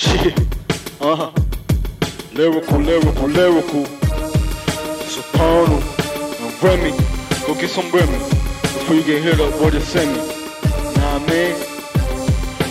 Uh huh. Lyrical, lyrical, lyrical. Soprano and Remy. Go get some Remy before you get hit up, boy, just send me. Nah, man.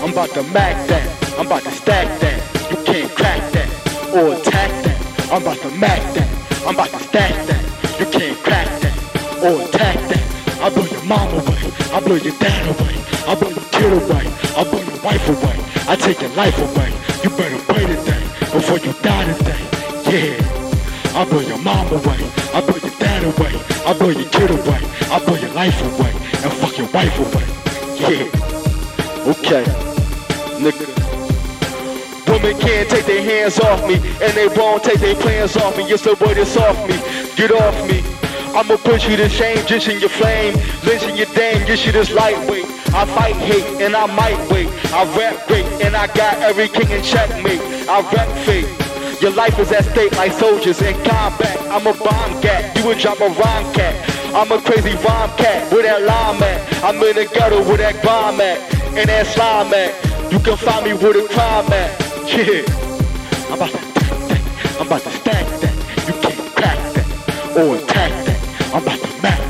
I'm about to mac that. I'm about to stack that. You can't crack that or attack that. I'm about to mac that. I'm about to stack that. You can't crack that or attack that. I blow your mom away. I blow your dad away. I blow your kid away. I blow your wife away. I take your life away. You better pray today before you die today. Yeah. I blow your mom away. I blow your dad away. I blow your kid away. I blow your life away. And fuck your wife away. Yeah. Okay. Nigga. Women can't take their hands off me, and they won't take their plans off me. Yes, the word is off me. Get off me. I'ma put you to shame, just in your flame, lynching your dame, your shit is lightweight. I fight hate and I might wait. I rap great and I got every king in checkmate. I rap fate. Your life is at stake like soldiers in combat. I'm a bomb cat, you would drop a rhyme cat. I'm a crazy rhyme cat, where that lime at? I'm in the ghetto with that bomb at, and that slime at. You can find me with a crime at. Yeah, I'm about to stack that. I'm about to stack that. You can't crack that or attack that. I'm about to mac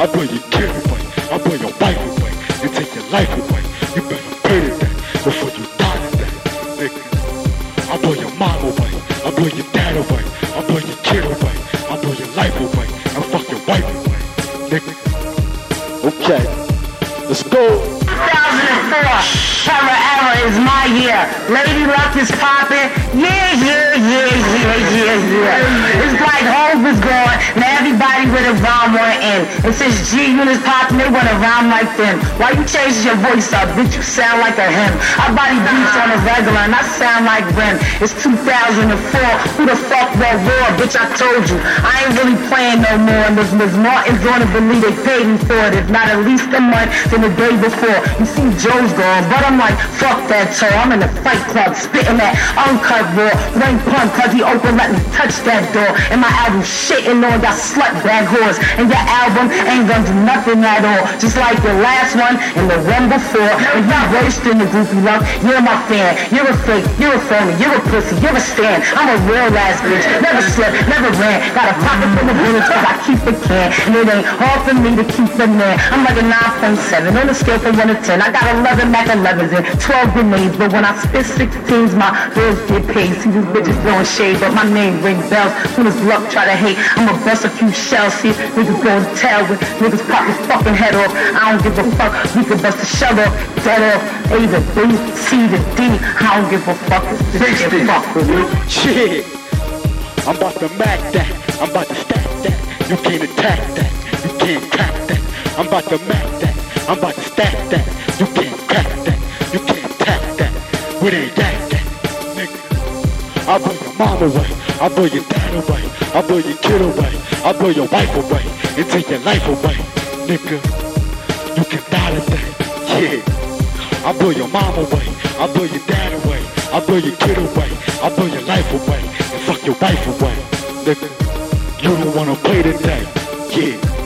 I blow your kid away. I blow your wife away. And take your life away. You better pay that before you die today, nigga. I blow your mom away. I blow your dad away. I blow your kid away. I blow your life away. And fuck your wife away, nigga. Okay, let's go. 2004, Terror is my year. Lady Luck is popping. Yeah, yeah, yeah, yeah, yeah, yeah. It's like Hov is gone. Now everybody with a rhyme want in. And since G Unit's popping, they want to rhyme like them. Why you changing your voice up? Bitch, you sound like a him. I body beats on a regular and I sound like Rim. It's 2004. Who the fuck will roar? Bitch, I told you. I ain't really playing no more. And this Ms. Martin's gonna believe they paid me for it. If not at least a month than the day before. You see Joe's gone, but I'm like, fuck that toe. I'm in the fight club, spitting that uncut raw. Rain pump, cause he open, let me touch that door. And my album shitting on that slut bag horse. And your album ain't gonna do nothing at all. Just like your last one and the one before. And you roast in the groupie love. You're my fan. You're a fake. You're a phony. You're a pussy. You're a stand. I'm a real ass bitch. Never slipped, never ran. Got a pocket full of bullets cause I keep a can. And it ain't hard for me to keep a man. I'm like a 9.7 on a scale from 1 to 10. I got 11 Mac 11s and 12 grenades. But when I spit 16s, my bills get paid. See these bitches throwing shade, but my name ring bells. Soon as luck try to hate, I'ma bust a few if niggas gon' tell when niggas pop his fucking head off. I don't give a fuck. We can bust a shell off, dead off. A to B, C to D. I don't give a fuck. This shit fuck with me. Shit. I'm about to mac that. I'm about to stack that. You can't attack that. You can't crack that. I'm about to mac that. I'm about to stack that. You can't crack that. You can't attack that. Where they at that, nigga? I blow your mom away. I blow your dad away. I blow your kid away. I blow your wife away. And take your life away, nigga. You can die today. Yeah. I'll blow your mom away. I'll blow your dad away. I'll blow your kid away. I'll blow your life away. And fuck your wife away. Nigga, you don't wanna play today. Yeah.